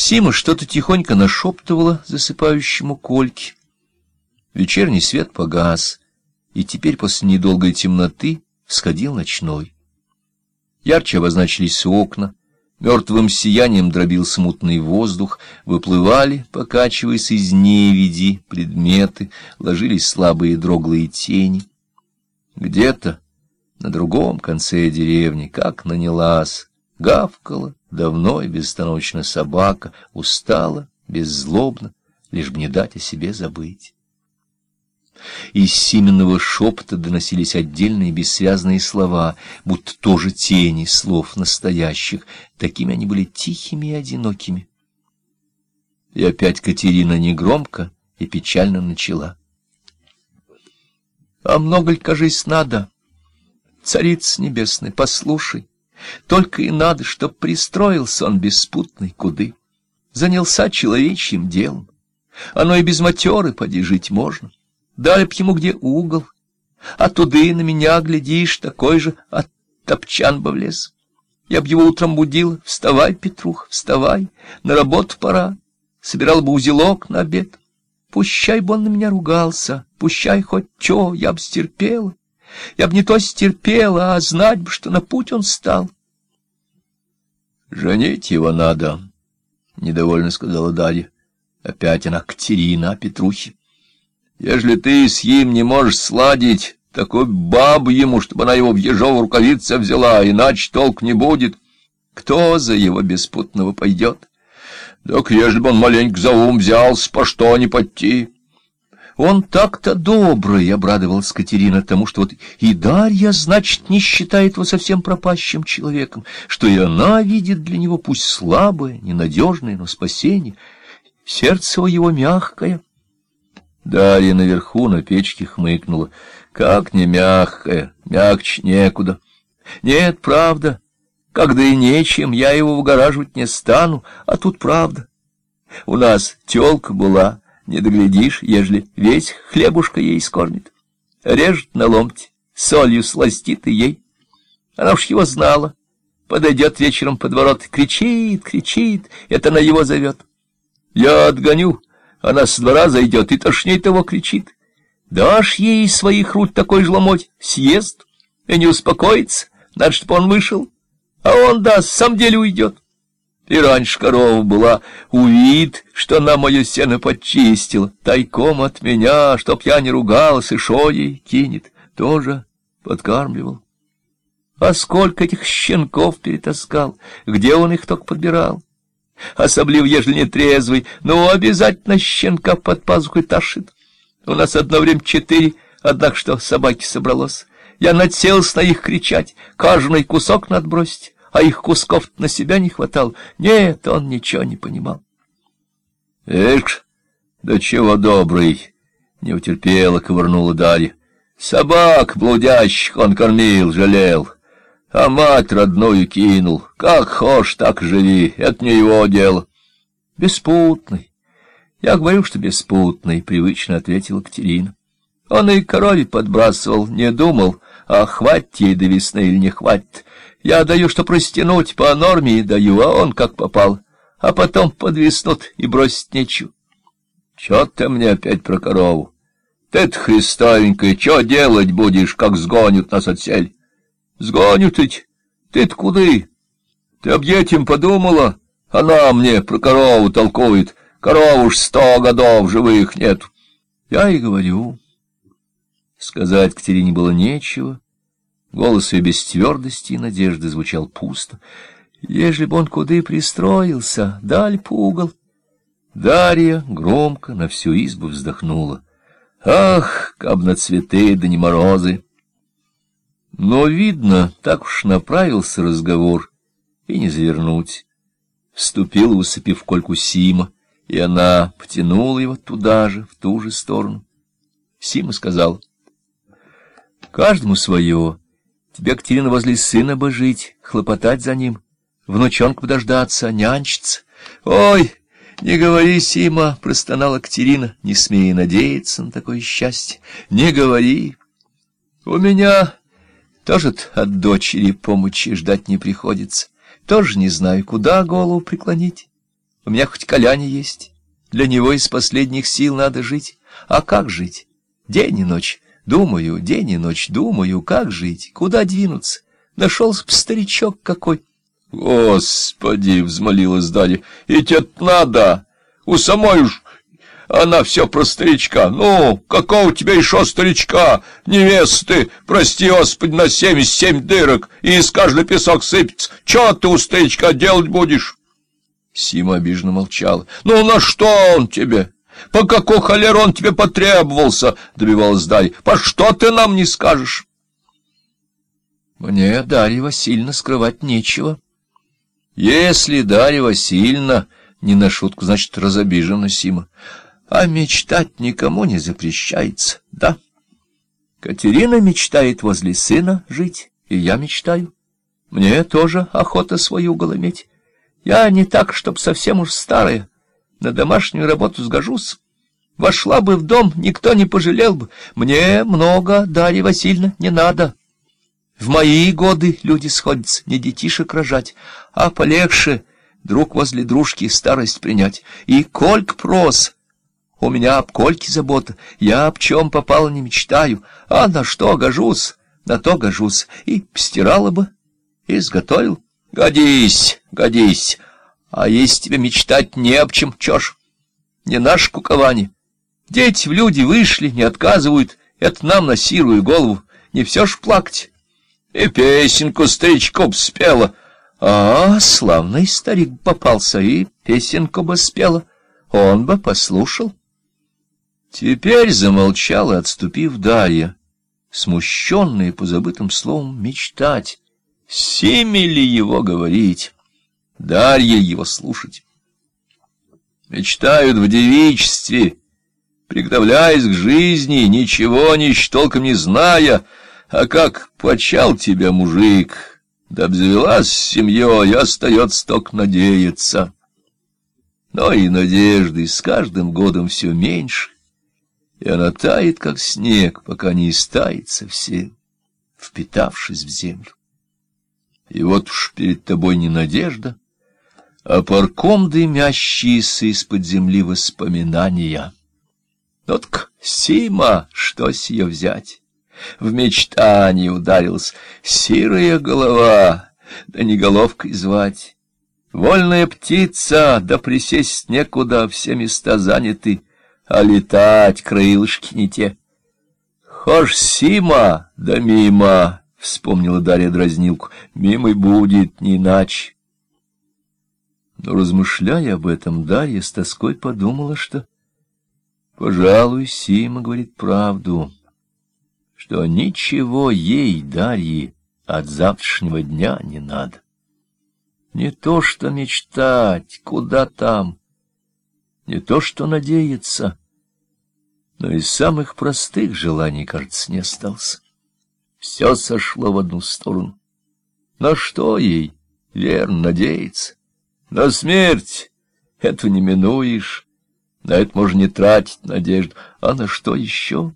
Сима что-то тихонько нашептывала засыпающему Кольке. Вечерний свет погас, и теперь после недолгой темноты всходил ночной. Ярче обозначились окна, мертвым сиянием дробил смутный воздух, выплывали, покачиваясь из невиди, предметы, ложились слабые дроглые тени. Где-то на другом конце деревни, как нанялась, гавкала давно и безостановочно собака, устала, беззлобно, лишь бы не дать о себе забыть. Из Сименного шепота доносились отдельные бессвязные слова, будто тоже тени слов настоящих. Такими они были тихими и одинокими. И опять Катерина негромко и печально начала. — А много ли, кажись, надо? Царица небесная, послушай, только и надо, чтоб пристроился он беспутный куды, занялся человечьим делом. Оно и без матеры поди жить можно. Дали б ему где угол, а туды на меня, глядишь, такой же от топчан бы влез. Я б его утром будил, вставай, Петрух, вставай, на работу пора, собирал бы узелок на обед. Пущай бы он на меня ругался, пущай хоть чё, я б стерпела. Я б не то стерпела, а знать бы, что на путь он стал. — Женить его надо, — недовольно сказала Дарья. Опять она Катерина о Петрухе. — Ежели ты с ним не можешь сладить, такой бабу ему, чтобы она его в ежову рукавице взяла, иначе толк не будет. Кто за его беспутного пойдет? Так ежели бы он маленько за ум взялся, по что не подти? Он так-то добрый, — обрадовалась Катерина тому, что вот и Дарья, значит, не считает его совсем пропащим человеком, что и она видит для него пусть слабое, ненадежное, но спасение. Сердце его мягкое. Дарья наверху на печке хмыкнула. Как не мягкое, мягче некуда. Нет, правда, когда и нечем, я его выгораживать не стану, а тут правда. У нас тёлка была не доглядишь, ежели весь хлебушка ей скормит. Режет на ломте, солью сластит и ей. Она уж его знала. Подойдет вечером под ворот, кричит, кричит, это она его зовет. Я отгоню, она с двора зайдет и тошней того кричит. Дашь ей из своих рук такой же ломоть, съест и не успокоится, надо, чтобы он вышел, а он, да, сам деле уйдет. И раньше корова была, увид, что она мое сено подчистила, тайком от меня, чтоб я не ругалась, и шо ей кинет, тоже подкармливал. А сколько этих щенков перетаскал, где он их только подбирал? Особливо, ежели не трезвый, но обязательно щенка под пазухой тащит. У нас одно время четыре, однако что собаки собралось. Я надселась на их кричать, каждый кусок надо бросить а их кусков на себя не хватало. Нет, он ничего не понимал. — Эш, да чего добрый! — не утерпела, ковырнула Дарья. — Собак блудящих он кормил, жалел, а мать родную кинул. Как хошь, так живи, это не его дело. — Беспутный. Я говорю, что беспутный, — привычно ответила Катерина. Он и корове подбрасывал, не думал, а хватит ей до весны или не хватит. Я даю, что простянуть по норме даю, а он как попал. А потом подвиснут и бросить нечего. Чё ты мне опять про корову? Ты-то, Христовенькая, чё делать будешь, как сгонят нас отсель? Сгонят ведь. Ты-то куды? Ты об этим подумала? Она мне про корову толкует. Коров уж сто годов живых нет. Я и говорю. Сказать Катерине было нечего. Голос ее без твердости и надежды звучал пусто. Ежели бы он куды пристроился, даль пугал. Дарья громко на всю избу вздохнула. Ах, каб на цветы да не морозы! Но, видно, так уж направился разговор, и не завернуть. Вступила, усыпив кольку Сима, и она потянула его туда же, в ту же сторону. Сима сказал, — Каждому свое. Тебе, Катерина, возле сына бы жить, хлопотать за ним, внучонку бы дождаться, нянчиться. Ой, не говори, Сима, — простонала Катерина, не смея надеяться на такое счастье. Не говори. У меня тоже от дочери помощи ждать не приходится. Тоже не знаю, куда голову преклонить. У меня хоть Коляне есть. Для него из последних сил надо жить. А как жить? День и ночь. Думаю, день и ночь думаю, как жить, куда двинуться. Нашелся б старичок какой. — Господи! — взмолилась Дарья. — И тебе надо! У самой уж она все про старичка. Ну, какого у тебя еще старичка? Невесты, прости, Господи, на семьдесят семь дырок, и из каждой песок сыпется. Че ты у старичка делать будешь? Сима обиженно молчала. Ну, на что он тебе? По какой холеру он тебе потребовался? Добивалась Дарья. По что ты нам не скажешь? Мне, Дарья Васильевна, скрывать нечего. Если Дарья Васильевна не на шутку, значит, разобижена Сима. А мечтать никому не запрещается, да? Катерина мечтает возле сына жить, и я мечтаю. Мне тоже охота свою угол иметь. Я не так, чтоб совсем уж старая. На домашнюю работу сгожусь. Вошла бы в дом, никто не пожалел бы. Мне много, Дарья Васильевна, не надо. В мои годы люди сходятся, не детишек рожать, а полегче друг возле дружки старость принять. И кольк прос... У меня об кольке забота, я об чем попало не мечтаю, а на что гожусь, на то гожусь, и постирала бы, и изготовил. Годись, годись, а если тебе мечтать не об чем, ж, не наш кукование. Дети в люди вышли, не отказывают, это нам на сирую голову, не все ж плакать. И песенку старичку спела. А, славный старик попался, и песенку бы спела, он бы послушал. Теперь замолчала, отступив Дарья, смущенная по забытым словам мечтать. Семи ли его говорить, Дарья его слушать? Мечтают в девичестве, приготовляясь к жизни, ничего ни толком не зная, а как почал тебя мужик, да обзавелась семьей, остается только надеяться. Но и надежды с каждым годом все меньше и она тает, как снег, пока не истает совсем, впитавшись в землю. И вот уж перед тобой не надежда, а парком дымящиеся из-под земли воспоминания. Вот к Сима, что с ее взять? В мечтании ударилась серая голова, да не головкой звать. Вольная птица, да присесть некуда, все места заняты — а летать крылышки не те. Хошь Сима, да мимо, — вспомнила Дарья дразнилку, — мимо будет, не иначе. Но, размышляя об этом, Дарья с тоской подумала, что, пожалуй, Сима говорит правду, что ничего ей, Дарье, от завтрашнего дня не надо. Не то что мечтать, куда там, не то что надеяться, но из самых простых желаний, кажется, не остался. Все сошло в одну сторону. На что ей, верно, надеяться? На смерть этого не минуешь, на это можно не тратить надежду, а на что еще?